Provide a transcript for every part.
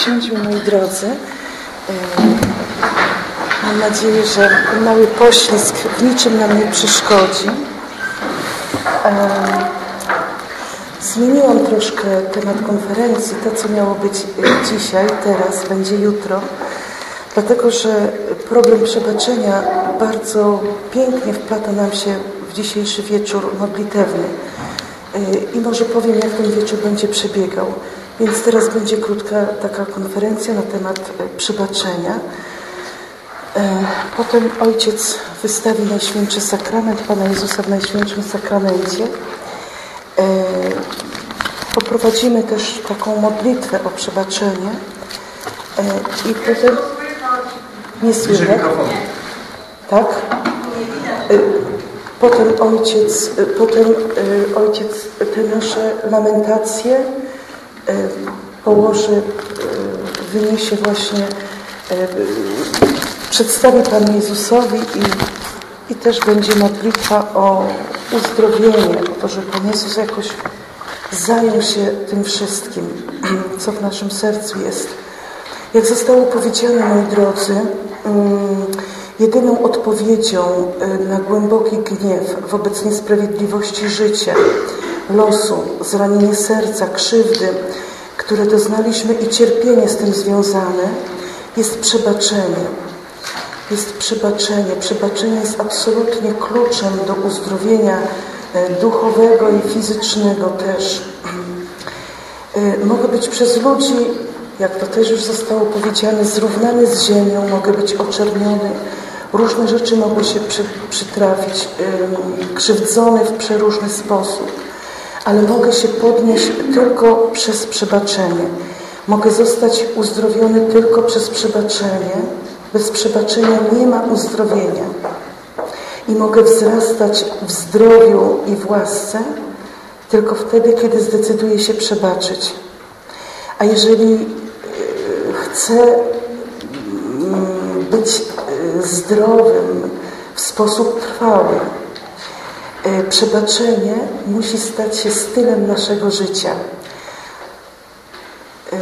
Usiądźmy, moi drodzy. Mam nadzieję, że mały poślizg w niczym nam nie przeszkodzi. Zmieniłam troszkę temat konferencji. To, co miało być dzisiaj, teraz, będzie jutro. Dlatego, że problem przebaczenia bardzo pięknie wplata nam się w dzisiejszy wieczór modlitewny. I może powiem, jak ten wieczór będzie przebiegał. Więc teraz będzie krótka taka konferencja na temat e, przebaczenia. E, potem ojciec wystawi Najświętszy Sakrament Pana Jezusa w Najświętszym Sakramencie. E, poprowadzimy też taką modlitwę o przebaczenie. I potem... Nie słychać? Tak? Potem ojciec, potem ojciec te nasze lamentacje położy, wyniesie właśnie, przedstawi Panu Jezusowi i, i też będzie modlitwa o uzdrowienie, o to, że Pan Jezus jakoś zajął się tym wszystkim, co w naszym sercu jest. Jak zostało powiedziane, moi drodzy, jedyną odpowiedzią na głęboki gniew wobec niesprawiedliwości życia, losu, zranienie serca, krzywdy, które doznaliśmy i cierpienie z tym związane, jest przebaczenie. Jest przebaczenie. Przebaczenie jest absolutnie kluczem do uzdrowienia e, duchowego i fizycznego też. E, mogę być przez ludzi, jak to też już zostało powiedziane, zrównany z ziemią, mogę być oczerniony. Różne rzeczy mogą się przytrafić, krzywdzony w przeróżny sposób ale mogę się podnieść tylko przez przebaczenie. Mogę zostać uzdrowiony tylko przez przebaczenie. Bez przebaczenia nie ma uzdrowienia. I mogę wzrastać w zdrowiu i w łasce tylko wtedy, kiedy zdecyduję się przebaczyć. A jeżeli e, chcę mm, być e, zdrowym w sposób trwały, przebaczenie musi stać się stylem naszego życia. E,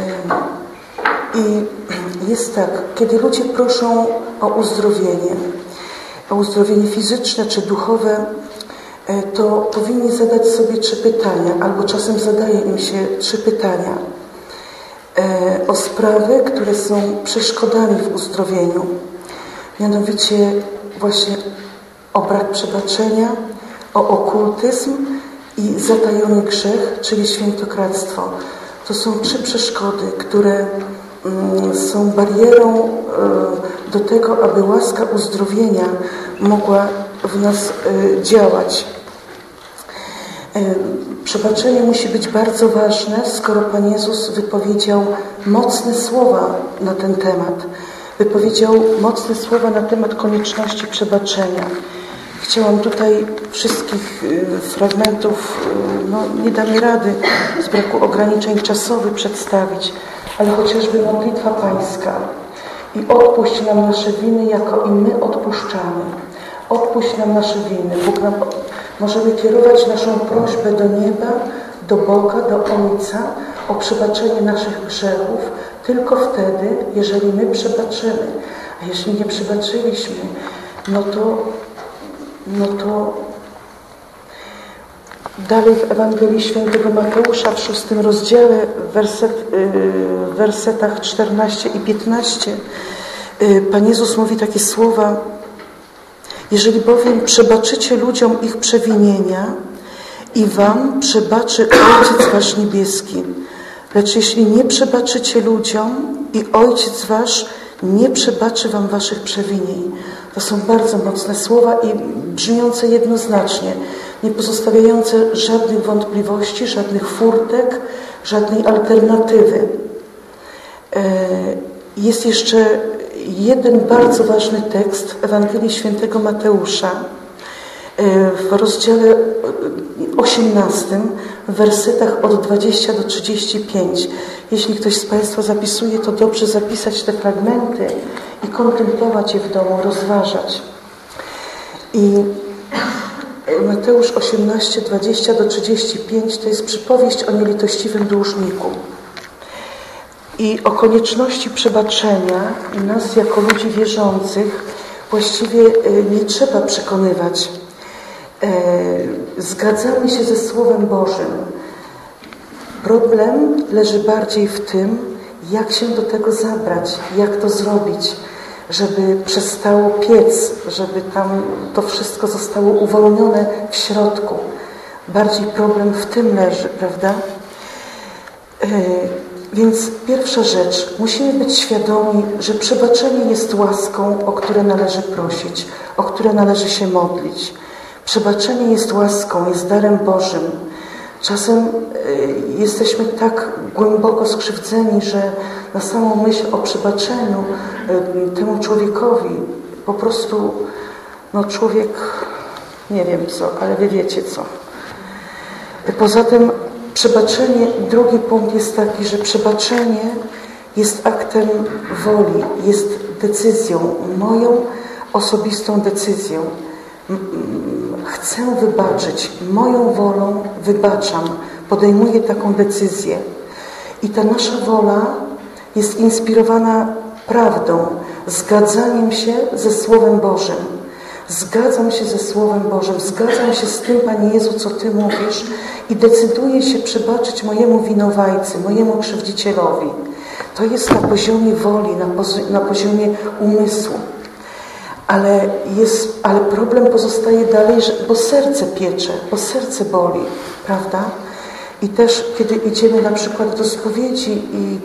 I jest tak, kiedy ludzie proszą o uzdrowienie, o uzdrowienie fizyczne czy duchowe, e, to powinni zadać sobie trzy pytania, albo czasem zadaje im się trzy pytania o sprawy, które są przeszkodami w uzdrowieniu. Mianowicie właśnie o brak przebaczenia, o okultyzm i zatajony grzech, czyli świętokradztwo. To są trzy przeszkody, które mm, są barierą e, do tego, aby łaska uzdrowienia mogła w nas e, działać. E, przebaczenie musi być bardzo ważne, skoro Pan Jezus wypowiedział mocne słowa na ten temat. Wypowiedział mocne słowa na temat konieczności przebaczenia. Chciałam tutaj wszystkich y, fragmentów, y, no nie damy rady z braku ograniczeń czasowych przedstawić, ale chociażby modlitwa Pańska i odpuść nam nasze winy, jako i my odpuszczamy. Odpuść nam nasze winy. Bóg nam, możemy kierować naszą prośbę do nieba, do Boga, do Ojca o przebaczenie naszych grzechów tylko wtedy, jeżeli my przebaczymy. A jeśli nie przebaczyliśmy, no to no to dalej w Ewangelii Świętego Mateusza w szóstym rozdziale, werset, w wersetach 14 i 15, y, Pan Jezus mówi takie słowa Jeżeli bowiem przebaczycie ludziom ich przewinienia i wam przebaczy Ojciec Wasz Niebieski, lecz jeśli nie przebaczycie ludziom i Ojciec Wasz nie przebaczy wam waszych przewinień. To są bardzo mocne słowa i brzmiące jednoznacznie, nie pozostawiające żadnych wątpliwości, żadnych furtek, żadnej alternatywy. E, jest jeszcze jeden bardzo ważny tekst Ewangelii Świętego Mateusza w rozdziale 18, w wersetach od 20 do 35. Jeśli ktoś z Państwa zapisuje, to dobrze zapisać te fragmenty i kontemplować je w domu, rozważać. I Mateusz 18, 20 do 35 to jest przypowieść o nielitościwym dłużniku. i o konieczności przebaczenia nas jako ludzi wierzących właściwie nie trzeba przekonywać. Zgadzamy się ze Słowem Bożym. Problem leży bardziej w tym, jak się do tego zabrać, jak to zrobić, żeby przestało piec, żeby tam to wszystko zostało uwolnione w środku. Bardziej problem w tym leży, prawda? E, więc pierwsza rzecz, musimy być świadomi, że przebaczenie jest łaską, o które należy prosić, o które należy się modlić. Przebaczenie jest łaską, jest darem Bożym. Czasem y, jesteśmy tak głęboko skrzywdzeni, że na samą myśl o przebaczeniu y, temu człowiekowi po prostu no człowiek nie wiem co, ale wy wiecie co. Poza tym przebaczenie, drugi punkt jest taki, że przebaczenie jest aktem woli, jest decyzją, moją osobistą decyzją. Chcę wybaczyć, moją wolą wybaczam, podejmuję taką decyzję. I ta nasza wola jest inspirowana prawdą, zgadzaniem się ze Słowem Bożym. Zgadzam się ze Słowem Bożym, zgadzam się z tym, Panie Jezu, co Ty mówisz i decyduję się przebaczyć mojemu winowajcy, mojemu krzywdzicielowi. To jest na poziomie woli, na, na poziomie umysłu. Ale, jest, ale problem pozostaje dalej, bo serce piecze, bo serce boli, prawda? I też, kiedy idziemy na przykład do spowiedzi i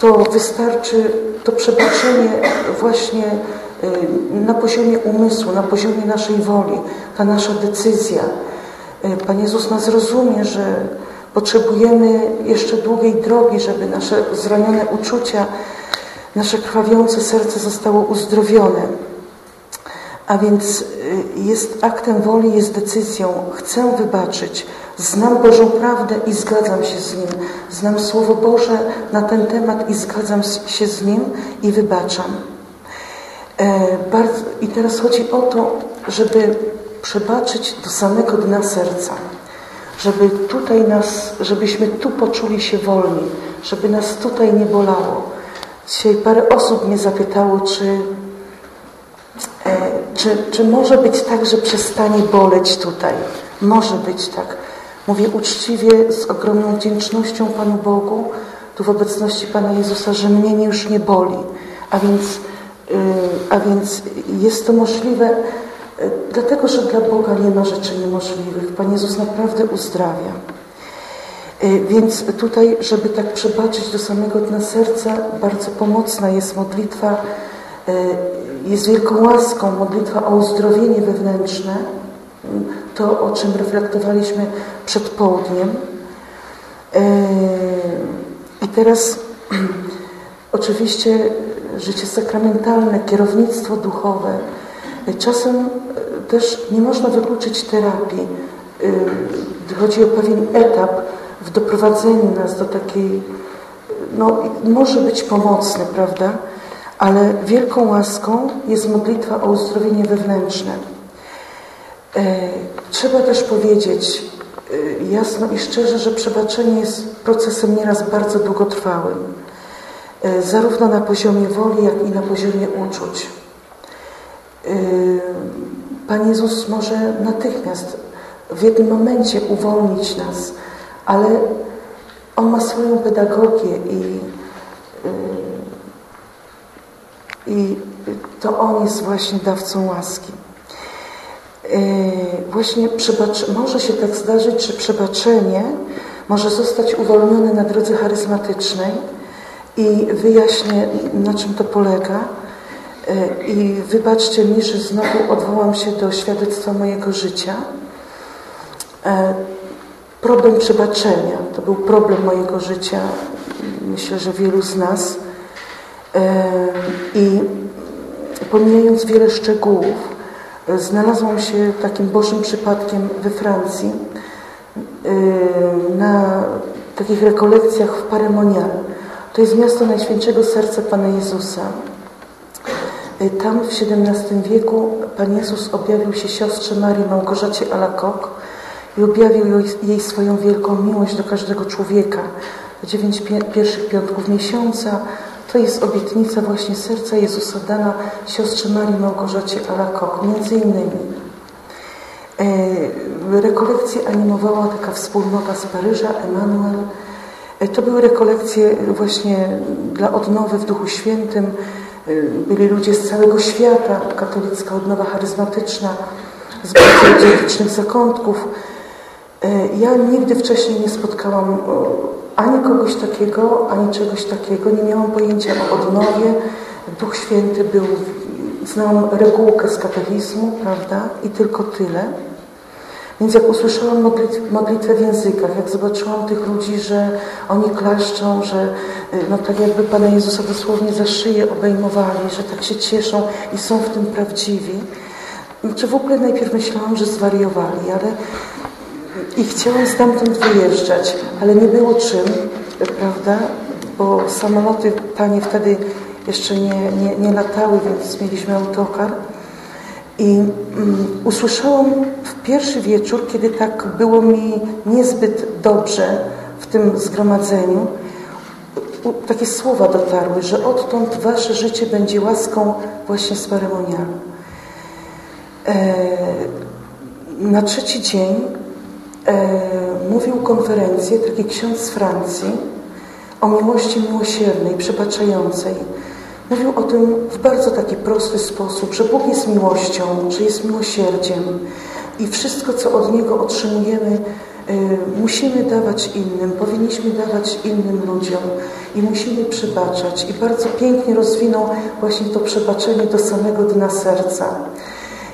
to wystarczy to przebaczenie właśnie y, na poziomie umysłu, na poziomie naszej woli, ta nasza decyzja. Y, Pan Jezus nas rozumie, że potrzebujemy jeszcze długiej drogi, żeby nasze zranione uczucia, nasze krwawiące serce zostało uzdrowione. A więc y, jest aktem woli, jest decyzją. Chcę wybaczyć. Znam Bożą prawdę i zgadzam się z Nim. Znam Słowo Boże na ten temat i zgadzam się z Nim i wybaczam. E, I teraz chodzi o to, żeby przebaczyć do samego dna serca. Żeby tutaj nas, żebyśmy tu poczuli się wolni. Żeby nas tutaj nie bolało. Dzisiaj parę osób mnie zapytało, czy czy, czy może być tak, że przestanie boleć tutaj? Może być tak. Mówię uczciwie, z ogromną wdzięcznością Panu Bogu, tu w obecności Pana Jezusa, że mnie już nie boli. A więc, y, a więc jest to możliwe, y, dlatego że dla Boga nie ma rzeczy niemożliwych. Pan Jezus naprawdę uzdrawia. Y, więc tutaj, żeby tak przebaczyć do samego dna serca, bardzo pomocna jest modlitwa jest wielką łaską modlitwa o uzdrowienie wewnętrzne, to o czym reflektowaliśmy przed południem. E, I teraz oczywiście życie sakramentalne, kierownictwo duchowe. Czasem też nie można wykluczyć terapii. E, chodzi o pewien etap w doprowadzeniu nas do takiej, no może być pomocny, prawda? Ale wielką łaską jest modlitwa o uzdrowienie wewnętrzne. E, trzeba też powiedzieć e, jasno i szczerze, że przebaczenie jest procesem nieraz bardzo długotrwałym. E, zarówno na poziomie woli, jak i na poziomie uczuć. Pan Jezus może natychmiast w jednym momencie uwolnić nas, ale On ma swoją pedagogię i i to On jest właśnie dawcą łaski. E, właśnie może się tak zdarzyć, że przebaczenie może zostać uwolnione na drodze charyzmatycznej i wyjaśnię, na czym to polega. E, I wybaczcie mi, że znowu odwołam się do świadectwa mojego życia. E, problem przebaczenia to był problem mojego życia, myślę, że wielu z nas. I pomijając wiele szczegółów, znalazłam się takim Bożym przypadkiem we Francji na takich rekolekcjach w Paremonial. To jest miasto Najświętszego Serca Pana Jezusa. Tam w XVII wieku Pan Jezus objawił się siostrze Marii Małgorzacie Alacoque i objawił jej swoją wielką miłość do każdego człowieka. dziewięć pierwszych piątków miesiąca. To jest obietnica właśnie serca Jezusa dana siostrze Marii Małgorzacie Alakok, między innymi. E, rekolekcje animowała taka wspólnota z Paryża, Emanuel. E, to były rekolekcje właśnie dla odnowy w Duchu Świętym. E, byli ludzie z całego świata, katolicka odnowa charyzmatyczna, z bardzo dzielnicznych zakątków. Ja nigdy wcześniej nie spotkałam ani kogoś takiego, ani czegoś takiego. Nie miałam pojęcia o odnowie. Duch Święty był, znałam regułkę z katechizmu, prawda? I tylko tyle. Więc jak usłyszałam modlitwę w językach, jak zobaczyłam tych ludzi, że oni klaszczą, że y, no tak jakby Pana Jezusa dosłownie za szyję obejmowali, że tak się cieszą i są w tym prawdziwi, czy w ogóle najpierw myślałam, że zwariowali, ale i chciałam stamtąd wyjeżdżać, ale nie było czym, prawda? Bo samoloty tanie wtedy jeszcze nie, nie, nie latały, więc mieliśmy autokar. I mm, usłyszałam w pierwszy wieczór, kiedy tak było mi niezbyt dobrze w tym zgromadzeniu, takie słowa dotarły, że odtąd wasze życie będzie łaską właśnie z paremonialu. E, na trzeci dzień mówił konferencję taki ksiądz z Francji o miłości miłosiernej, przebaczającej. Mówił o tym w bardzo taki prosty sposób, że Bóg jest miłością, że jest miłosierdziem i wszystko, co od Niego otrzymujemy, y, musimy dawać innym, powinniśmy dawać innym ludziom i musimy przebaczać. I bardzo pięknie rozwinął właśnie to przebaczenie do samego dna serca.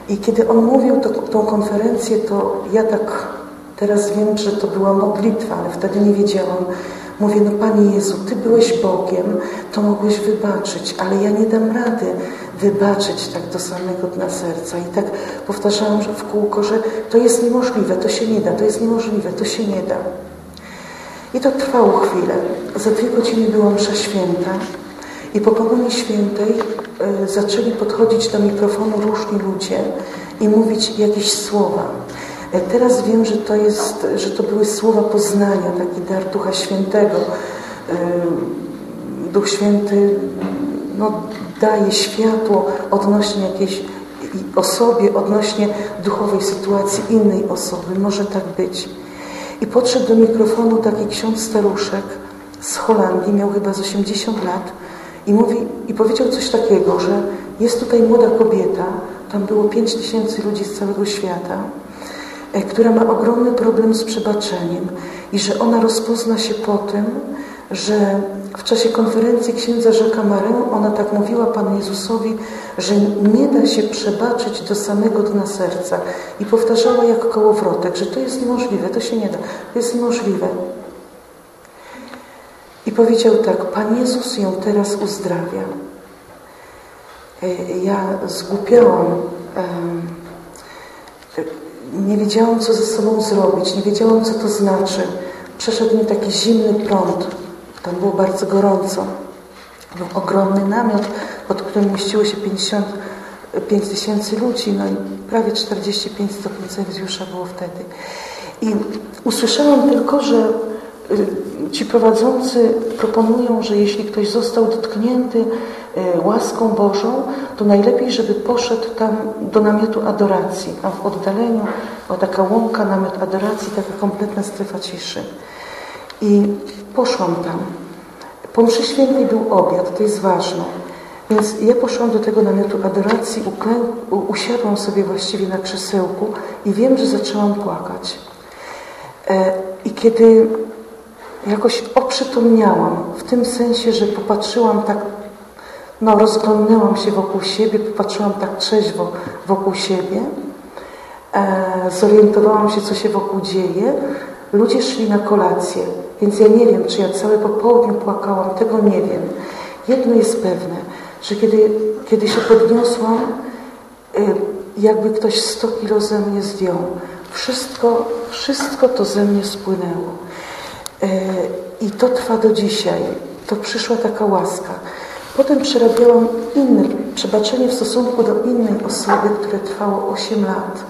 I kiedy on mówił to, tą konferencję, to ja tak teraz wiem, że to była modlitwa, ale wtedy nie wiedziałam, Mówię, no Panie Jezu, Ty byłeś Bogiem, to mogłeś wybaczyć, ale ja nie dam rady wybaczyć tak do samego dna serca. I tak powtarzałam że w kółko, że to jest niemożliwe, to się nie da, to jest niemożliwe, to się nie da. I to trwało chwilę. Za dwie godziny była msza święta i po Komunii Świętej y, zaczęli podchodzić do mikrofonu różni ludzie i mówić jakieś słowa. E, teraz wiem, że to, jest, że to były słowa poznania, taki dar Ducha Świętego. E, Duch Święty no, daje światło odnośnie jakiejś osobie, odnośnie duchowej sytuacji innej osoby. Może tak być. I podszedł do mikrofonu taki ksiądz staruszek z Holandii, miał chyba z 80 lat i mówi, i powiedział coś takiego, że jest tutaj młoda kobieta, tam było 5 tysięcy ludzi z całego świata, która ma ogromny problem z przebaczeniem i że ona rozpozna się po tym, że w czasie konferencji księdza Rzeka Marę ona tak mówiła Panu Jezusowi, że nie da się przebaczyć do samego dna serca i powtarzała jak kołowrotek, że to jest niemożliwe, to się nie da, to jest niemożliwe. I powiedział tak, Pan Jezus ją teraz uzdrawia. E, ja zgłupiałam nie wiedziałam, co ze sobą zrobić, nie wiedziałam, co to znaczy. Przeszedł mi taki zimny prąd. Tam było bardzo gorąco. Był ogromny namiot, pod którym mieściło się 55 tysięcy ludzi, no i prawie 45 stopni Celsjusza było wtedy. I usłyszałam tylko, że ci prowadzący proponują, że jeśli ktoś został dotknięty E, łaską Bożą, to najlepiej, żeby poszedł tam do namiotu adoracji, a w oddaleniu o taka łąka, namiot adoracji, taka kompletna strefa ciszy. I poszłam tam. Po mszy świętej był obiad, to jest ważne. Więc ja poszłam do tego namiotu adoracji, usiadłam sobie właściwie na krzesełku i wiem, że zaczęłam płakać. E, I kiedy jakoś oprzytomniałam, w tym sensie, że popatrzyłam tak no, rozglądnęłam się wokół siebie, popatrzyłam tak trzeźwo wokół siebie, e, zorientowałam się, co się wokół dzieje. Ludzie szli na kolację, więc ja nie wiem, czy ja całe popołudnie płakałam, tego nie wiem. Jedno jest pewne, że kiedy, kiedy się podniosłam, e, jakby ktoś 100 kilo ze mnie zdjął. Wszystko, wszystko to ze mnie spłynęło. E, I to trwa do dzisiaj. To przyszła taka łaska. Potem przerabiałam inne przebaczenie w stosunku do innej osoby, które trwało 8 lat.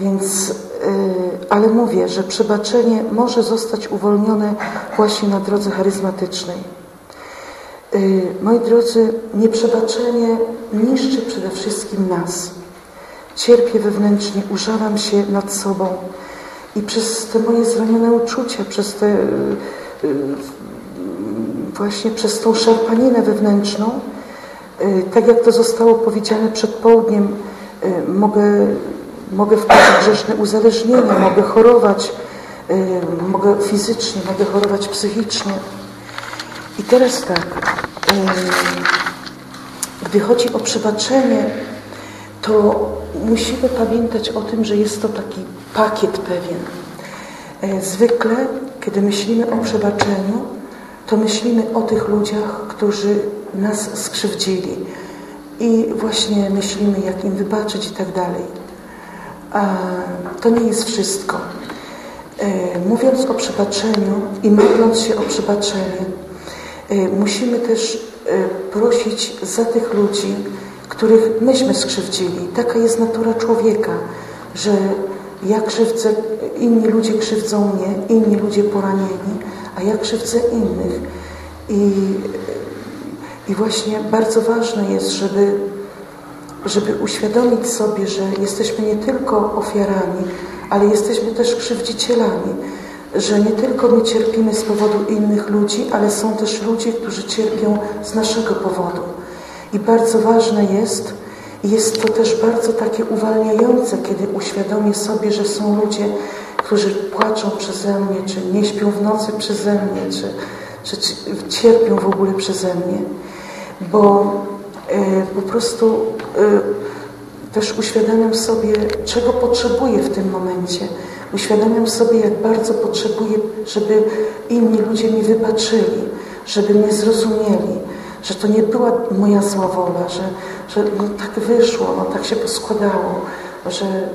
Więc ale mówię, że przebaczenie może zostać uwolnione właśnie na drodze charyzmatycznej. Moi drodzy, nieprzebaczenie niszczy przede wszystkim nas. Cierpię wewnętrznie, użalam się nad sobą i przez te moje zranione uczucia, przez te właśnie przez tą szarpaninę wewnętrzną, tak jak to zostało powiedziane przed południem, mogę mogę wpaść w grzeszne uzależnienie, mogę chorować, mogę fizycznie, mogę chorować psychicznie. I teraz tak, gdy chodzi o przebaczenie, to musimy pamiętać o tym, że jest to taki pakiet pewien. Yy, zwykle, kiedy myślimy o przebaczeniu, to myślimy o tych ludziach, którzy nas skrzywdzili. I właśnie myślimy, jak im wybaczyć i tak dalej to nie jest wszystko. E, mówiąc o przebaczeniu i modląc się o przebaczenie, e, musimy też e, prosić za tych ludzi, których myśmy skrzywdzili. Taka jest natura człowieka, że ja krzywdzę, inni ludzie krzywdzą mnie, inni ludzie poranieni, a ja krzywdzę innych. I, i właśnie bardzo ważne jest, żeby żeby uświadomić sobie, że jesteśmy nie tylko ofiarami, ale jesteśmy też krzywdzicielami, że nie tylko my cierpimy z powodu innych ludzi, ale są też ludzie, którzy cierpią z naszego powodu. I bardzo ważne jest, jest to też bardzo takie uwalniające, kiedy uświadomię sobie, że są ludzie, którzy płaczą przeze mnie, czy nie śpią w nocy przeze mnie, czy, czy cierpią w ogóle przeze mnie. Bo E, po prostu e, też uświadamiam sobie, czego potrzebuję w tym momencie. Uświadamiam sobie, jak bardzo potrzebuję, żeby inni ludzie mi wybaczyli, żeby mnie zrozumieli, że to nie była moja zła wola, że, że no tak wyszło, no tak się poskładało, że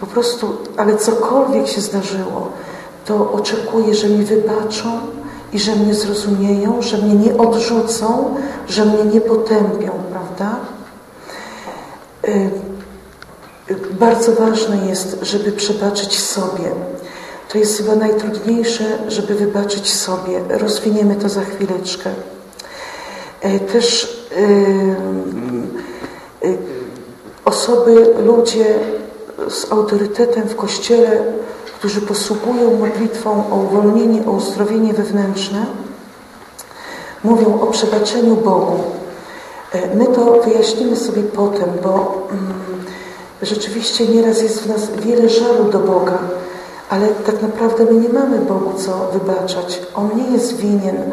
po prostu, ale cokolwiek się zdarzyło, to oczekuję, że mi wybaczą, i że mnie zrozumieją, że mnie nie odrzucą, że mnie nie potępią, prawda? Y, bardzo ważne jest, żeby przebaczyć sobie. To jest chyba najtrudniejsze, żeby wybaczyć sobie. Rozwiniemy to za chwileczkę. E, też yy, osoby, ludzie z autorytetem w Kościele którzy posługują modlitwą o uwolnienie, o uzdrowienie wewnętrzne, mówią o przebaczeniu Bogu. E, my to wyjaśnimy sobie potem, bo mm, rzeczywiście nieraz jest w nas wiele żalu do Boga, ale tak naprawdę my nie mamy Bogu co wybaczać. On nie jest winien, e,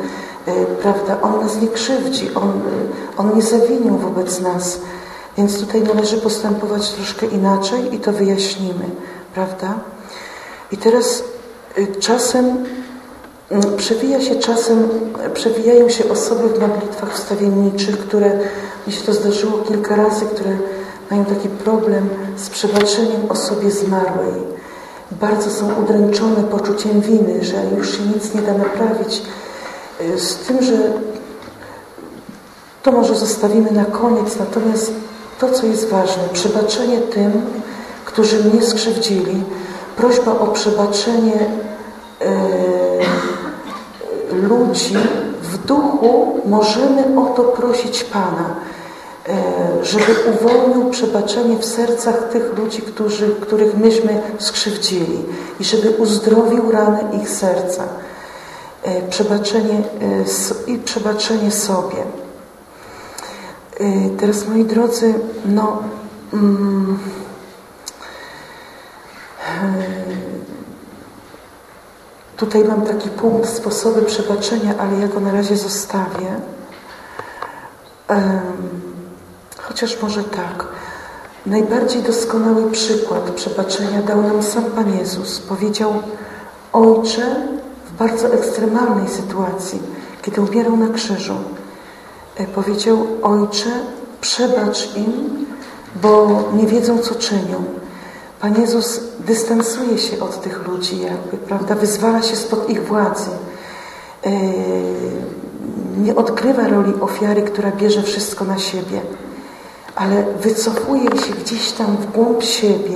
prawda? On nas nie krzywdzi, On, e, on nie zawinił wobec nas. Więc tutaj należy postępować troszkę inaczej i to wyjaśnimy, prawda? I teraz y, czasem mm, przewija się czasem, przewijają się osoby w modlitwach wstawienniczych, które, mi się to zdarzyło kilka razy, które mają taki problem z przebaczeniem osobie zmarłej. Bardzo są udręczone poczuciem winy, że już się nic nie da naprawić. Y, z tym, że to może zostawimy na koniec, natomiast to, co jest ważne, przebaczenie tym, którzy mnie skrzywdzili, prośba o przebaczenie e, ludzi w duchu, możemy o to prosić Pana, e, żeby uwolnił przebaczenie w sercach tych ludzi, którzy, których myśmy skrzywdzili i żeby uzdrowił rany ich serca. E, przebaczenie i przebaczenie sobie. Teraz, moi drodzy, no... Mm, Tutaj mam taki punkt sposoby przebaczenia, ale ja go na razie zostawię. Chociaż może tak. Najbardziej doskonały przykład przebaczenia dał nam sam Pan Jezus. Powiedział, Ojcze, w bardzo ekstremalnej sytuacji, kiedy umierał na krzyżu, e, powiedział, Ojcze, przebacz im, bo nie wiedzą, co czynią. Pan Jezus dystansuje się od tych ludzi jakby, prawda? Wyzwala się spod ich władzy. E, nie odgrywa roli ofiary, która bierze wszystko na siebie, ale wycofuje się gdzieś tam w głąb siebie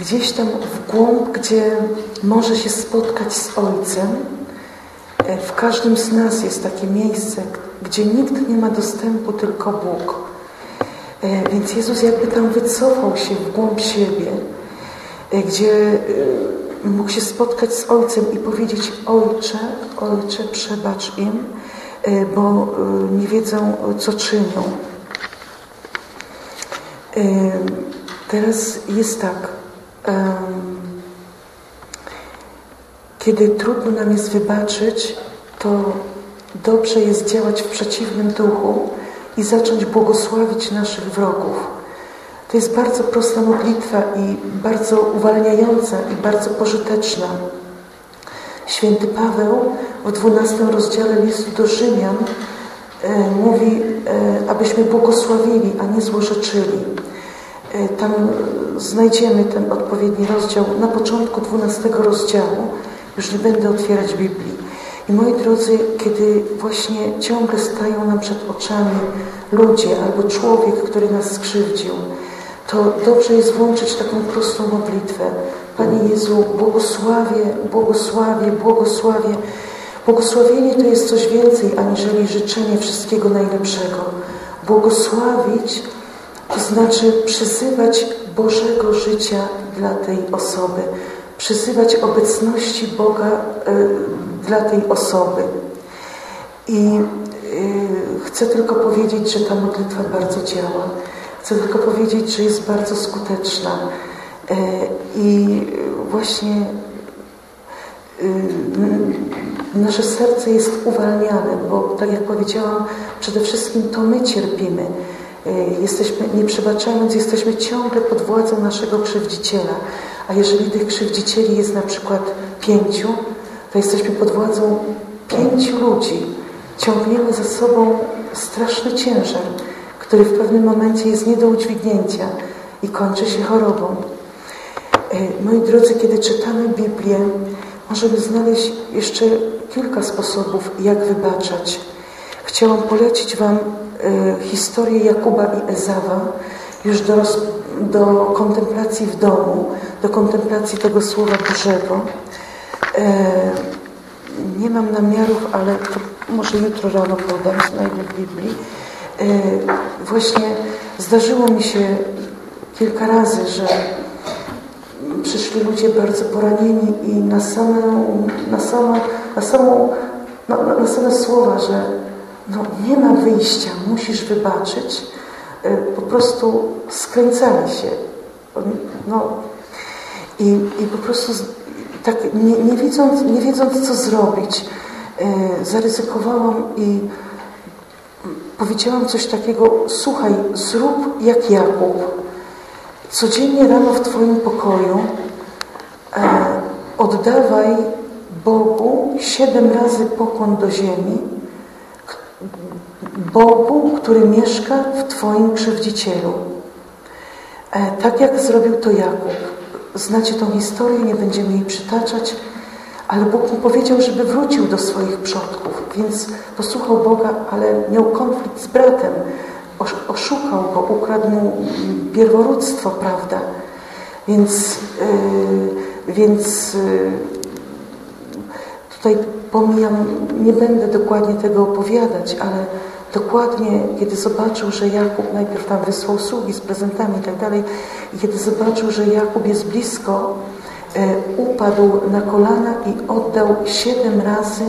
gdzieś tam w głąb, gdzie może się spotkać z Ojcem. E, w każdym z nas jest takie miejsce, gdzie nikt nie ma dostępu, tylko Bóg. E, więc Jezus jakby tam wycofał się w głąb siebie, e, gdzie mógł się spotkać z Ojcem i powiedzieć Ojcze, Ojcze, przebacz im, bo nie wiedzą, co czynią. Teraz jest tak. Kiedy trudno nam jest wybaczyć, to dobrze jest działać w przeciwnym duchu i zacząć błogosławić naszych wrogów. To jest bardzo prosta modlitwa i bardzo uwalniająca i bardzo pożyteczna. Święty Paweł w 12 rozdziale listu do Rzymian e, mówi, e, abyśmy błogosławili, a nie złorzeczyli. E, tam znajdziemy ten odpowiedni rozdział na początku 12 rozdziału. Już nie będę otwierać Biblii. I moi drodzy, kiedy właśnie ciągle stają nam przed oczami ludzie albo człowiek, który nas skrzywdził, to dobrze jest włączyć taką prostą modlitwę. Panie Jezu, błogosławię, błogosławię, błogosławię. Błogosławienie to jest coś więcej aniżeli życzenie wszystkiego najlepszego. Błogosławić to znaczy przyzywać Bożego życia dla tej osoby, przyzywać obecności Boga y, dla tej osoby. I y, chcę tylko powiedzieć, że ta modlitwa bardzo działa. Chcę tylko powiedzieć, że jest bardzo skuteczna. Y, I właśnie nasze serce jest uwalniane, bo tak jak powiedziałam, przede wszystkim to my cierpimy. E, jesteśmy, nie przebaczając, jesteśmy ciągle pod władzą naszego krzywdziciela. A jeżeli tych krzywdzicieli jest na przykład pięciu, to jesteśmy pod władzą pięciu ludzi. Ciągniemy za sobą straszny ciężar, który w pewnym momencie jest nie do udźwignięcia i kończy się chorobą. E, moi drodzy, kiedy czytamy Biblię, możemy znaleźć jeszcze kilka sposobów, jak wybaczać. Chciałam polecić Wam Y, historię Jakuba i Ezawa już do, do kontemplacji w domu, do kontemplacji tego Słowa Bożego. E, nie mam namiarów, ale to może jutro rano podam, znajdę w Biblii. E, właśnie zdarzyło mi się kilka razy, że przyszli ludzie bardzo poranieni i na samą, na samą, na samą, na, na same słowa, że no nie ma wyjścia, musisz wybaczyć, e, po prostu skręcali się. No, i, i po prostu tak nie, nie, wiedząc, nie wiedząc, co zrobić, e, zaryzykowałam i powiedziałam coś takiego, słuchaj, zrób jak Jakub. Codziennie rano w Twoim pokoju e, oddawaj Bogu siedem razy pokłon do ziemi Bogu, który mieszka w Twoim krzywdzicielu. E, tak jak zrobił to Jakub. Znacie tą historię, nie będziemy jej przytaczać, ale Bóg mu powiedział, żeby wrócił do swoich przodków, więc posłuchał Boga, ale miał konflikt z bratem. Oszukał go, ukradł mu pierworództwo, prawda? Więc, yy, więc yy, tutaj pomijam, nie będę dokładnie tego opowiadać, ale dokładnie, kiedy zobaczył, że Jakub najpierw tam wysłał sługi z prezentami i tak dalej, kiedy zobaczył, że Jakub jest blisko, e, upadł na kolana i oddał siedem razy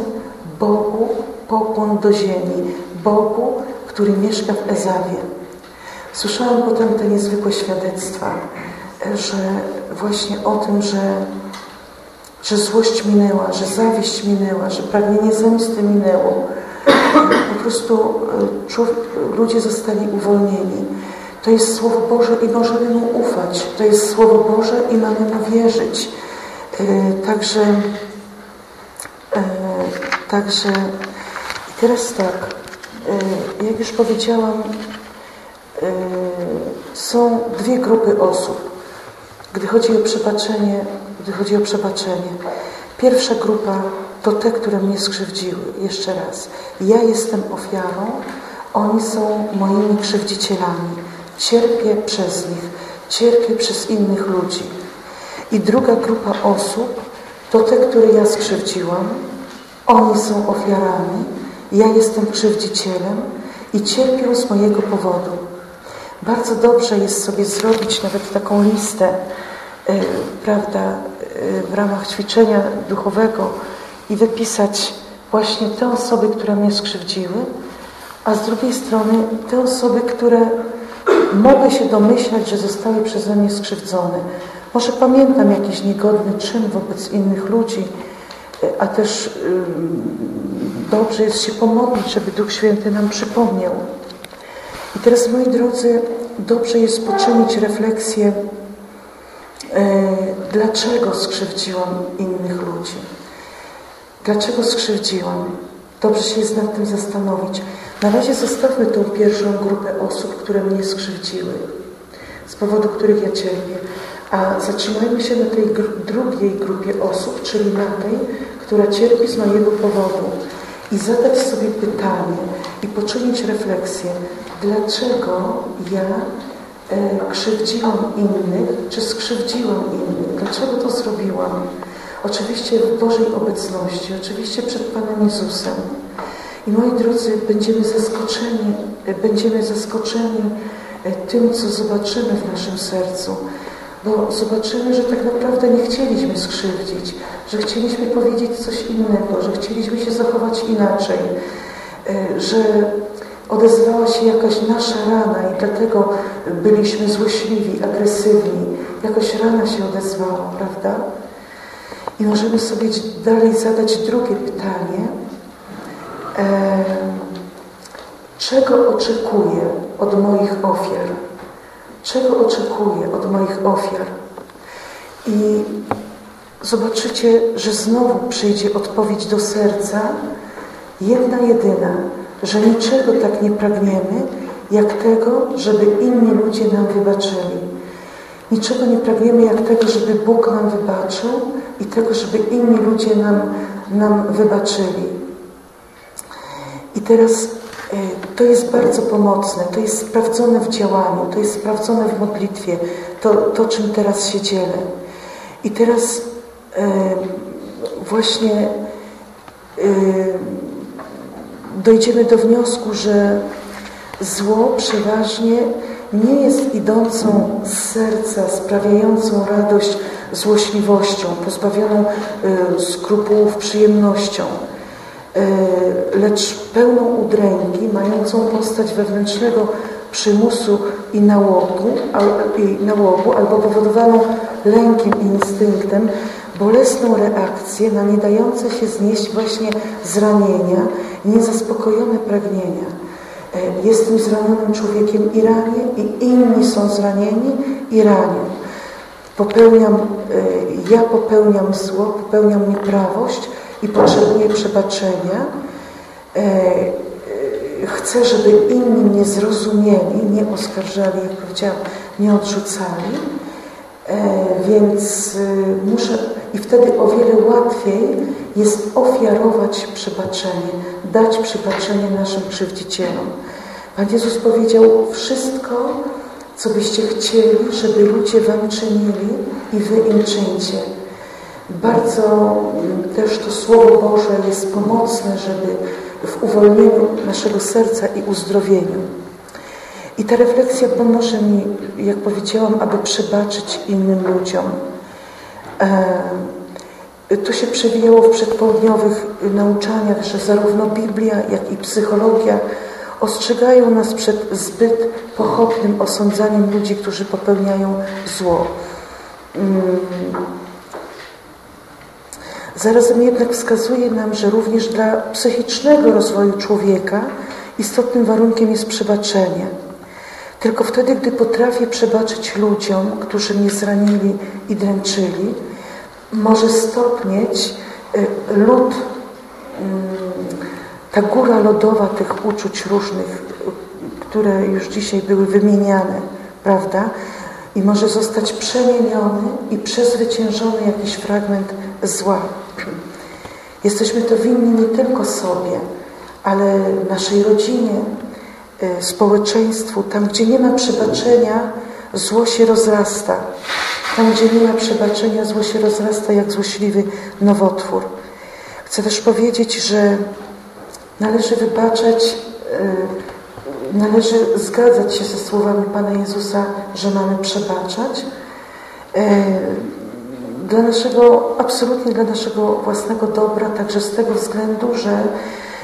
Bogu pokłon do ziemi. Bogu, który mieszka w Ezawie. Słyszałam potem te niezwykłe świadectwa, e, że właśnie o tym, że że złość minęła, że zawiść minęła, że pragnienie zemsty minęło. Po prostu e, ludzie zostali uwolnieni. To jest Słowo Boże i możemy Mu ufać. To jest Słowo Boże i mamy Mu wierzyć. E, także, e, także teraz tak, jak już powiedziałam, są dwie grupy osób. Gdy chodzi o przebaczenie, gdy chodzi o przebaczenie. Pierwsza grupa to te, które mnie skrzywdziły. Jeszcze raz. Ja jestem ofiarą, oni są moimi krzywdzicielami. Cierpię przez nich, cierpię przez innych ludzi. I druga grupa osób to te, które ja skrzywdziłam. Oni są ofiarami, ja jestem krzywdzicielem i cierpią z mojego powodu. Bardzo dobrze jest sobie zrobić nawet taką listę, prawda, yy, w ramach ćwiczenia duchowego i wypisać właśnie te osoby, które mnie skrzywdziły, a z drugiej strony te osoby, które mogę się domyślać, że zostały przeze mnie skrzywdzone. Może pamiętam jakiś niegodny czyn wobec innych ludzi, a też dobrze jest się pomodlić, żeby Duch Święty nam przypomniał. I teraz, moi drodzy, dobrze jest poczynić refleksję, dlaczego skrzywdziłam innych ludzi. Dlaczego skrzywdziłam? Dobrze się jest nad tym zastanowić. Na razie zostawmy tą pierwszą grupę osób, które mnie skrzywdziły, z powodu których ja cierpię. A zatrzymajmy się na tej drugiej grupie osób, czyli na tej, która cierpi z mojego powodu. I zadać sobie pytanie i poczynić refleksję, dlaczego ja e, krzywdziłam innych, czy skrzywdziłam innych, dlaczego to zrobiłam. Oczywiście w Bożej obecności, oczywiście przed Panem Jezusem. I moi drodzy, będziemy zaskoczeni, będziemy zaskoczeni e, tym, co zobaczymy w naszym sercu. Bo zobaczymy, że tak naprawdę nie chcieliśmy skrzywdzić, że chcieliśmy powiedzieć coś innego, że chcieliśmy się zachować inaczej, e, że odezwała się jakaś nasza rana i dlatego byliśmy złośliwi, agresywni. Jakoś rana się odezwała, prawda? I możemy sobie dalej zadać drugie pytanie. E, czego oczekuję od moich ofiar? Czego oczekuję od moich ofiar? I zobaczycie, że znowu przyjdzie odpowiedź do serca, jedna jedyna, że niczego tak nie pragniemy, jak tego, żeby inni ludzie nam wybaczyli. Niczego nie pragniemy jak tego, żeby Bóg nam wybaczył i tego, żeby inni ludzie nam, nam wybaczyli. I teraz y, to jest bardzo pomocne, to jest sprawdzone w działaniu, to jest sprawdzone w modlitwie, to, to czym teraz się dzielę. I teraz y, właśnie y, dojdziemy do wniosku, że zło przeważnie nie jest idącą z serca, sprawiającą radość złośliwością, pozbawioną y, skrupułów przyjemnością, y, lecz pełną udręki, mającą postać wewnętrznego przymusu i nałogu, i nałogu albo powodowaną lękiem i instynktem, bolesną reakcję na nie dające się znieść właśnie zranienia, niezaspokojone pragnienia. E, jestem zranionym człowiekiem i ranię, i inni są zranieni i ranią. Popełniam, e, ja popełniam zło, popełniam nieprawość i potrzebuję przebaczenia. E, chcę, żeby inni mnie zrozumieli, nie oskarżali, jak powiedziałam, nie odrzucali. Więc muszę, i wtedy o wiele łatwiej jest ofiarować przebaczenie, dać przebaczenie naszym krzywdzicielom. Pan Jezus powiedział, wszystko, co byście chcieli, żeby ludzie wam czynili i wy im czyńcie. Bardzo też to Słowo Boże jest pomocne, żeby w uwolnieniu naszego serca i uzdrowieniu. I ta refleksja pomoże mi, jak powiedziałam, aby przebaczyć innym ludziom. To się przewijało w przedpołudniowych nauczaniach, że zarówno Biblia, jak i psychologia ostrzegają nas przed zbyt pochopnym osądzaniem ludzi, którzy popełniają zło. Zarazem jednak wskazuje nam, że również dla psychicznego rozwoju człowieka istotnym warunkiem jest przebaczenie. Tylko wtedy, gdy potrafię przebaczyć ludziom, którzy mnie zranili i dręczyli, może stopnieć y, lód, mm, ta góra lodowa tych uczuć różnych, które już dzisiaj były wymieniane, prawda? I może zostać przemieniony i przezwyciężony jakiś fragment zła. Jesteśmy to winni nie tylko sobie, ale naszej rodzinie, y, społeczeństwu. Tam, gdzie nie ma przebaczenia, zło się rozrasta. Tam, gdzie nie ma przebaczenia, zło się rozrasta jak złośliwy nowotwór. Chcę też powiedzieć, że należy wybaczać, e, należy zgadzać się ze słowami Pana Jezusa, że mamy przebaczać. E, dla naszego, absolutnie dla naszego własnego dobra, także z tego względu, że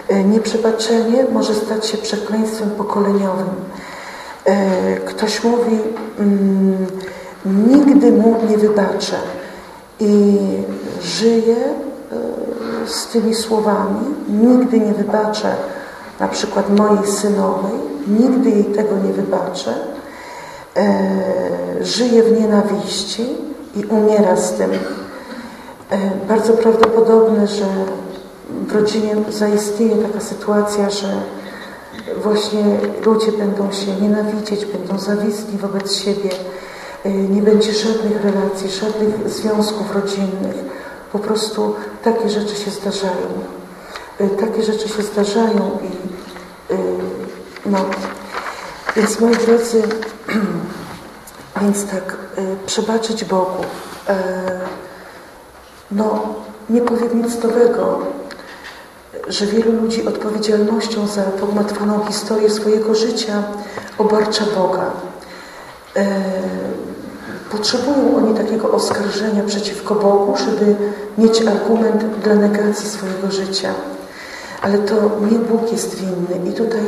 e, nieprzebaczenie może stać się przekleństwem pokoleniowym. Ktoś mówi, mm, nigdy mu nie wybaczę i żyje z tymi słowami, nigdy nie wybaczę na przykład mojej synowej, nigdy jej tego nie wybaczę, e, żyje w nienawiści i umiera z tym. E, bardzo prawdopodobne, że w rodzinie zaistnieje taka sytuacja, że właśnie ludzie będą się nienawidzieć, będą zawistni wobec siebie, e, nie będzie żadnych relacji, żadnych związków rodzinnych po prostu takie rzeczy się zdarzają. Y, takie rzeczy się zdarzają i no, więc moi drodzy, więc tak, y, przebaczyć Bogu. E, no, nie powiem nic nowego, że wielu ludzi odpowiedzialnością za pogmatwaną historię swojego życia obarcza Boga. E, Potrzebują oni takiego oskarżenia przeciwko Bogu, żeby mieć argument dla negacji swojego życia. Ale to nie Bóg jest winny. I tutaj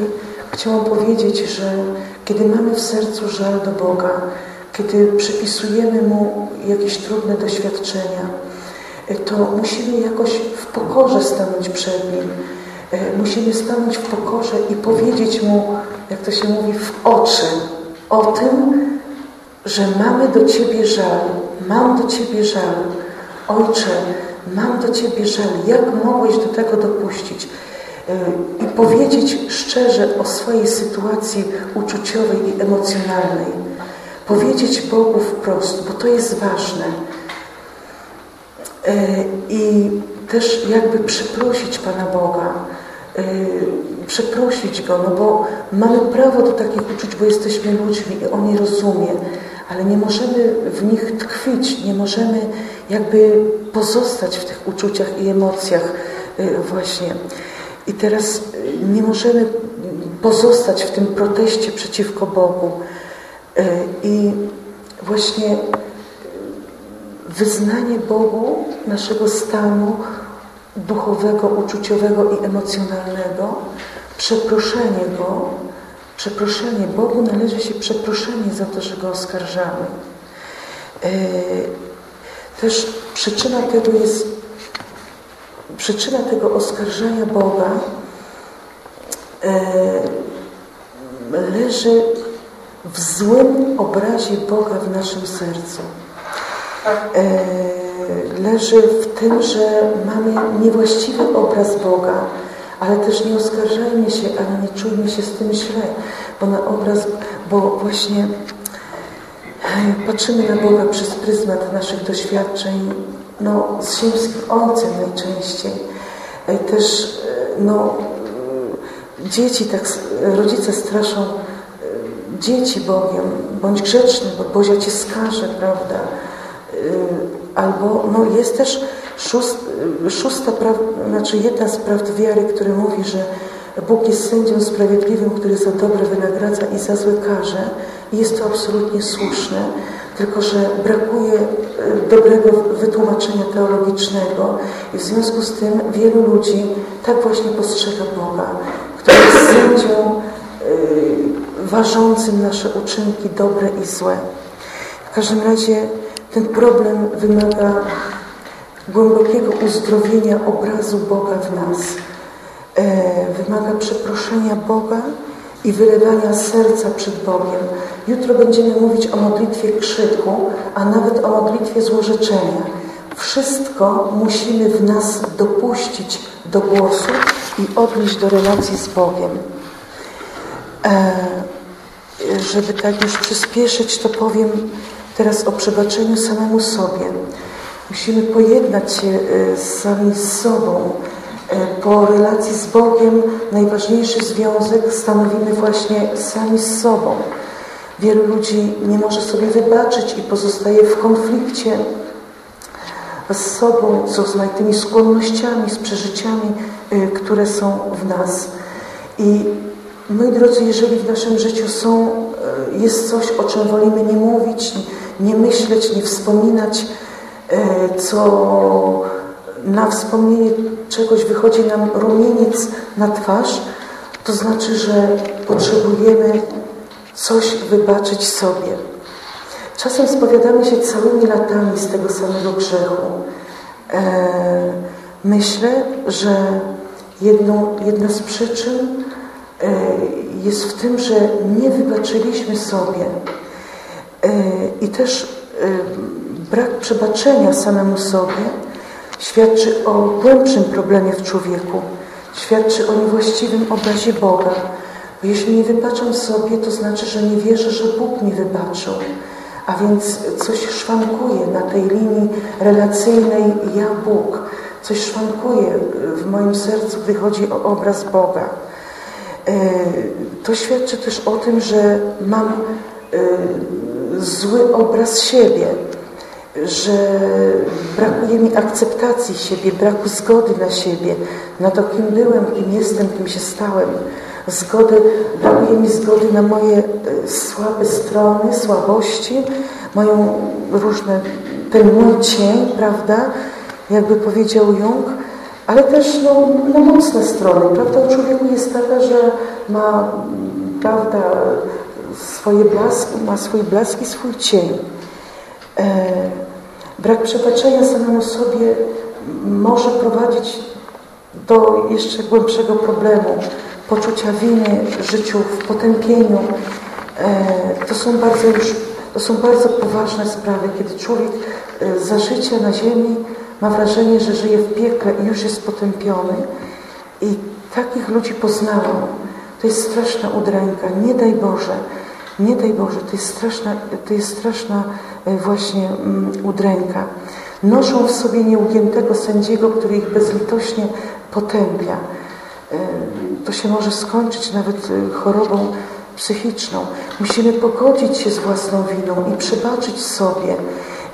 chciałam powiedzieć, że kiedy mamy w sercu żal do Boga, kiedy przypisujemy Mu jakieś trudne doświadczenia, to musimy jakoś w pokorze stanąć przed Nim. Musimy stanąć w pokorze i powiedzieć Mu, jak to się mówi, w oczy o tym, że mamy do Ciebie żal, mam do Ciebie żal. Ojcze, mam do Ciebie żal. Jak mogłeś do tego dopuścić? Y, I powiedzieć szczerze o swojej sytuacji uczuciowej i emocjonalnej. Powiedzieć Bogu wprost, bo to jest ważne. Y, I też jakby przeprosić Pana Boga, y, przeprosić Go, no bo mamy prawo do takich uczuć, bo jesteśmy ludźmi i On je rozumie ale nie możemy w nich tkwić, nie możemy jakby pozostać w tych uczuciach i emocjach y, właśnie. I teraz nie możemy pozostać w tym proteście przeciwko Bogu. Y, I właśnie wyznanie Bogu naszego stanu duchowego, uczuciowego i emocjonalnego, przeproszenie Go, Przeproszenie. Bogu należy się przeproszenie za to, że Go oskarżamy. E, też przyczyna tego jest, przyczyna tego oskarżania Boga leży w złym obrazie Boga w naszym sercu. E, leży w tym, że mamy niewłaściwy obraz Boga, ale też nie oskarżajmy się, ale nie czujmy się z tym źle, bo na obraz, bo właśnie patrzymy na Boga przez pryzmat naszych doświadczeń, no, z ziemskim Ojcem najczęściej. E, też, e, no, dzieci, tak, rodzice straszą e, dzieci Bogiem, bądź grzeczny, bo Bozia Cię skaże, prawda? Albo, no, jest też Szóst, szósta, znaczy jedna z prawd wiary, który mówi, że Bóg jest sędzią sprawiedliwym, który za dobre wynagradza i za złe karze. I jest to absolutnie słuszne, tylko że brakuje e, dobrego wytłumaczenia teologicznego i w związku z tym wielu ludzi tak właśnie postrzega Boga, który jest sędzią yy, ważącym nasze uczynki dobre i złe. W każdym razie ten problem wymaga głębokiego uzdrowienia obrazu Boga w nas. E, wymaga przeproszenia Boga i wylewania serca przed Bogiem. Jutro będziemy mówić o modlitwie krzyku, a nawet o modlitwie złorzeczenia. Wszystko musimy w nas dopuścić do głosu i odnieść do relacji z Bogiem. E, żeby tak już przyspieszyć, to powiem teraz o przebaczeniu samemu sobie. Musimy pojednać się e, sami z sobą. E, po relacji z Bogiem najważniejszy związek stanowimy właśnie sami z sobą. Wielu ludzi nie może sobie wybaczyć i pozostaje w konflikcie z sobą, z rozmaitymi skłonnościami, z przeżyciami, które są w nas. I moi drodzy, jeżeli w naszym życiu są, y, jest coś, o czym wolimy nie mówić, nie myśleć, nie wspominać, y, co na wspomnienie czegoś wychodzi nam rumieniec na twarz, to znaczy, że potrzebujemy coś wybaczyć sobie. Czasem spowiadamy się całymi latami z tego samego grzechu. E, myślę, że jedną, jedna z przyczyn e, jest w tym, że nie wybaczyliśmy sobie e, i też e, brak przebaczenia samemu sobie świadczy o głębszym problemie w człowieku, świadczy o niewłaściwym obrazie Boga. Bo jeśli nie wybaczam sobie, to znaczy, że nie wierzę, że Bóg mi wybaczył. A więc coś szwankuje na tej linii relacyjnej ja-Bóg. Coś szwankuje w moim sercu, wychodzi o obraz Boga. E, to świadczy też o tym, że mam e, zły obraz siebie, że brakuje mi akceptacji siebie, braku zgody na siebie, na to, kim byłem, kim jestem, kim się stałem. Zgody, brakuje mi zgody na moje e, słabe strony, słabości, moją różne, ten mój cień, prawda, jakby powiedział Jung, ale też no, no mocne strony. Prawda u człowieku jest taka, że ma, prawda, swoje blaski, ma swój blask i swój cień. E, brak przebaczenia samemu sobie może prowadzić do jeszcze głębszego problemu, poczucia winy, życiu w potępieniu. E, to są bardzo już, to są bardzo poważne sprawy, kiedy człowiek e, za życia na ziemi ma wrażenie, że żyje w piekle i już jest potępiony. I takich ludzi poznałam. To jest straszna udręka. Nie daj Boże, nie daj Boże, to jest straszna, to jest straszna e, właśnie mm, udręka. Noszą w sobie nieugiętego sędziego, który ich bezlitośnie potępia. E, to się może skończyć nawet e, chorobą psychiczną. Musimy pogodzić się z własną winą i przebaczyć sobie.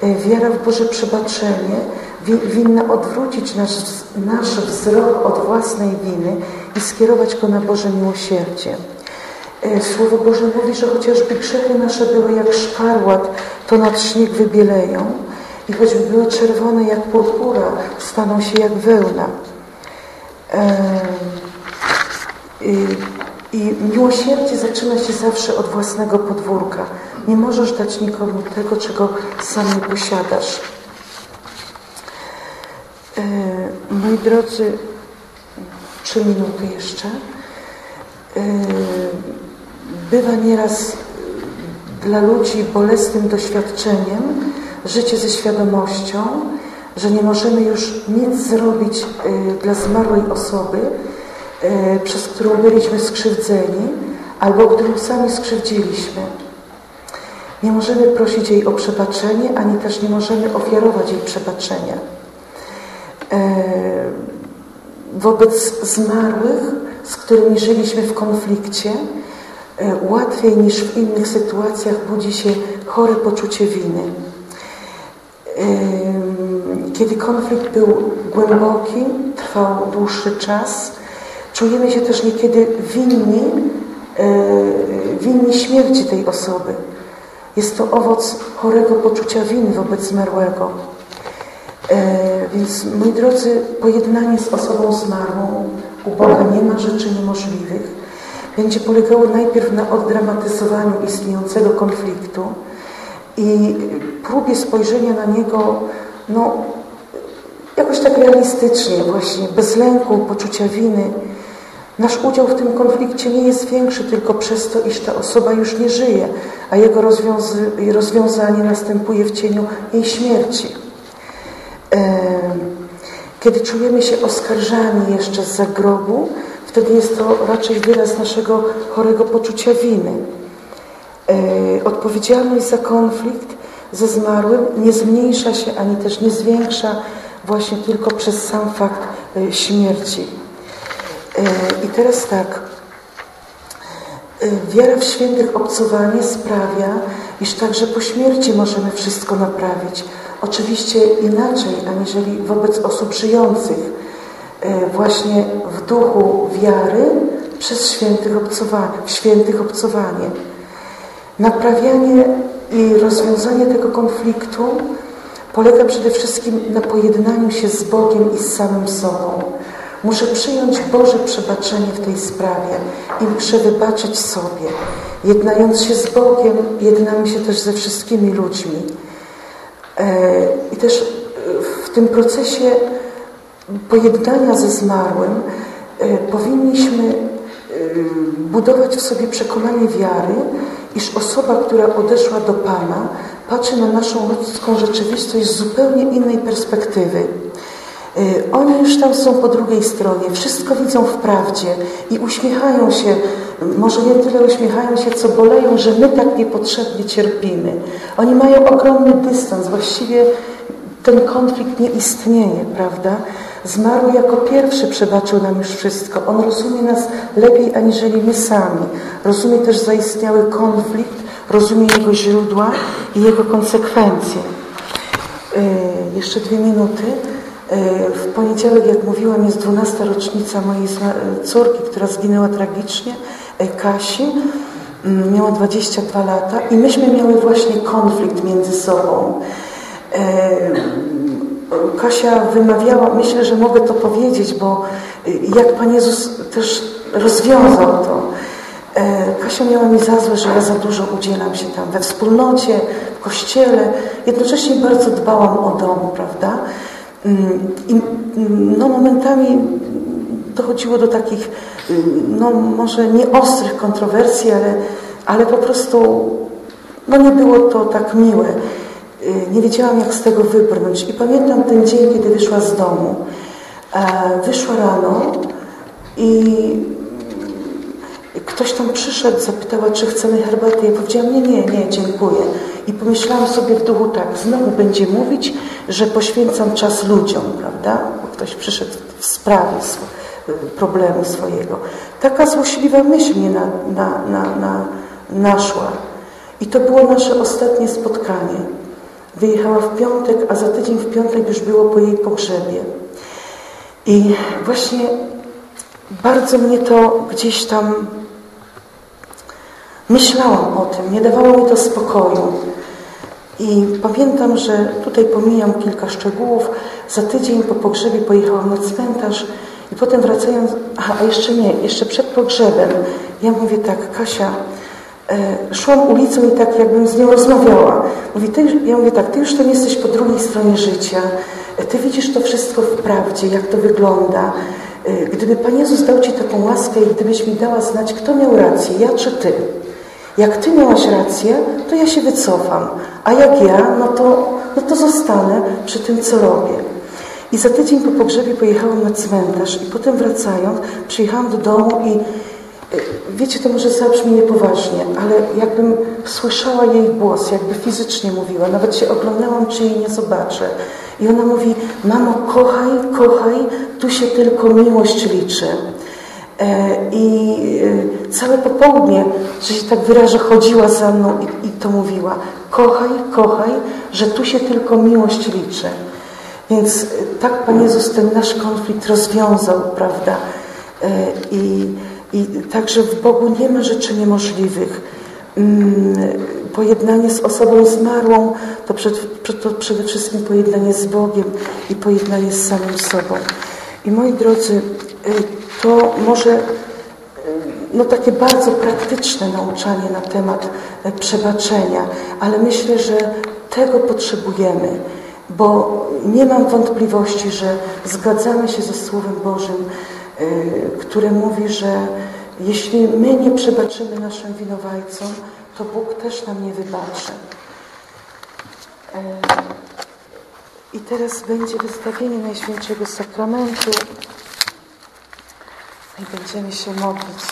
Wiara w Boże przebaczenie winna odwrócić nasz, nasz wzrok od własnej winy i skierować go na Boże miłosierdzie. E, Słowo Boże mówi, że chociażby grzechy nasze były jak szkarłat, to nad śnieg wybieleją i choćby były czerwone jak purpura, staną się jak wełna. E, I, I miłosierdzie zaczyna się zawsze od własnego podwórka. Nie możesz dać nikomu tego, czego sam nie posiadasz. E, moi drodzy, trzy minuty jeszcze. Bywa nieraz dla ludzi bolesnym doświadczeniem życie ze świadomością, że nie możemy już nic zrobić dla zmarłej osoby, przez którą byliśmy skrzywdzeni albo którą sami skrzywdziliśmy. Nie możemy prosić jej o przebaczenie, ani też nie możemy ofiarować jej przebaczenia. Wobec zmarłych, z którymi żyliśmy w konflikcie, E, łatwiej niż w innych sytuacjach budzi się chore poczucie winy. Kiedy konflikt był głęboki, trwał dłuższy czas, czujemy się też niekiedy winni, e, winni śmierci tej osoby. Jest to owoc chorego poczucia winy wobec zmarłego. E, więc, moi drodzy, pojednanie z osobą zmarłą u Boga nie ma rzeczy niemożliwych będzie polegało najpierw na oddramatyzowaniu istniejącego konfliktu i próbie spojrzenia na niego no, jakoś tak realistycznie, właśnie bez lęku, poczucia winy. Nasz udział w tym konflikcie nie jest większy tylko przez to, iż ta osoba już nie żyje, a jego rozwiązanie następuje w cieniu jej śmierci. Kiedy czujemy się oskarżani jeszcze z zagrobu, wtedy jest to raczej wyraz naszego chorego poczucia winy. E, odpowiedzialność za konflikt ze zmarłym nie zmniejsza się ani też nie zwiększa właśnie tylko przez sam fakt e, śmierci. E, I teraz tak. Wiara w świętych obcowanie sprawia, iż także po śmierci możemy wszystko naprawić. Oczywiście inaczej, aniżeli wobec osób żyjących. Właśnie w duchu wiary przez świętych obcowanie, świętych obcowanie. Naprawianie i rozwiązanie tego konfliktu polega przede wszystkim na pojednaniu się z Bogiem i z samym sobą. Muszę przyjąć Boże przebaczenie w tej sprawie i muszę wybaczyć sobie. Jednając się z Bogiem, jednamy się też ze wszystkimi ludźmi. E, I też w tym procesie pojednania ze zmarłym e, powinniśmy budować w sobie przekonanie wiary, iż osoba, która odeszła do Pana, patrzy na naszą ludzką rzeczywistość z zupełnie innej perspektywy. Y, oni już tam są po drugiej stronie, wszystko widzą w prawdzie i uśmiechają się, może nie tyle uśmiechają się, co boleją, że my tak niepotrzebnie cierpimy. Oni mają ogromny dystans, właściwie ten konflikt nie istnieje, prawda? Zmarły jako pierwszy przebaczył nam już wszystko. On rozumie nas lepiej aniżeli my sami. Rozumie też zaistniały konflikt, rozumie jego źródła i jego konsekwencje. Yy, jeszcze dwie minuty. Yy, w poniedziałek, jak mówiłam, jest 12. rocznica mojej córki, która zginęła tragicznie, yy, Kasi. Mm, miała 22 lata i myśmy miały właśnie konflikt między sobą. Kasia wymawiała, myślę, że mogę to powiedzieć, bo jak Pan Jezus też rozwiązał to. E, Kasia miała mi za złe, że ja za dużo udzielam się tam we wspólnocie, w kościele. Jednocześnie bardzo dbałam o dom, prawda? Mm, I no, momentami dochodziło do takich, y, no może nie ostrych kontrowersji, ale, ale po prostu no nie było to tak miłe. Y, nie wiedziałam, jak z tego wybrnąć. I pamiętam ten dzień, kiedy wyszła z domu. E, wyszła rano i ktoś tam przyszedł, zapytała, czy chcemy herbatę. Ja powiedziałam, nie, nie, nie, dziękuję. I pomyślałam sobie w duchu tak, znowu będzie mówić, że poświęcam czas ludziom, prawda? Bo ktoś przyszedł w sprawie problemu swojego. Taka złośliwa myśl mnie na, na, na, na, naszła. I to było nasze ostatnie spotkanie. Wyjechała w piątek, a za tydzień w piątek już było po jej pogrzebie. I właśnie bardzo mnie to gdzieś tam myślałam o tym, nie dawało mi to spokoju. I pamiętam, że tutaj pomijam kilka szczegółów. Za tydzień po pogrzebie pojechałam na cmentarz i potem wracając, a jeszcze nie, jeszcze przed pogrzebem, ja mówię tak, Kasia, E, szłam ulicą i tak jakbym z nią rozmawiała. Mówi, ty, ja mówię tak, ty już tam jesteś po drugiej stronie życia, e, ty widzisz to wszystko w prawdzie, jak to wygląda. E, gdyby Pan Jezus dał Ci taką łaskę i gdybyś mi dała znać, kto miał rację, ja czy Ty. Jak Ty miałaś rację, to ja się wycofam, a jak ja, no to, no to zostanę przy tym, co robię. I za tydzień po pogrzebie pojechałam na cmentarz i potem wracając, przyjechałam do domu i Wiecie, to może zabrzmi niepoważnie, ale jakbym słyszała jej głos, jakby fizycznie mówiła, nawet się oglądałam, czy jej nie zobaczę. I ona mówi, mamo, kochaj, kochaj, tu się tylko miłość liczy. E, I e, całe popołudnie, że się tak wyrażę, chodziła za mną i, i to mówiła. Kochaj, kochaj, że tu się tylko miłość liczy. Więc e, tak Pan Jezus ten nasz konflikt rozwiązał, prawda? I i także w Bogu nie ma rzeczy niemożliwych. Mm, pojednanie z osobą zmarłą to, przed, to przede wszystkim pojednanie z Bogiem i pojednanie z samym sobą. I moi drodzy, to może y, no takie bardzo praktyczne nauczanie na temat y, przebaczenia, ale myślę, że tego potrzebujemy, bo nie mam wątpliwości, że zgadzamy się ze Słowem Bożym, Y, które mówi, że jeśli my nie przebaczymy naszym winowajcom, to Bóg też nam nie wybaczy. Y, I teraz będzie wystawienie Najświętszego Sakramentu i będziemy się modlić.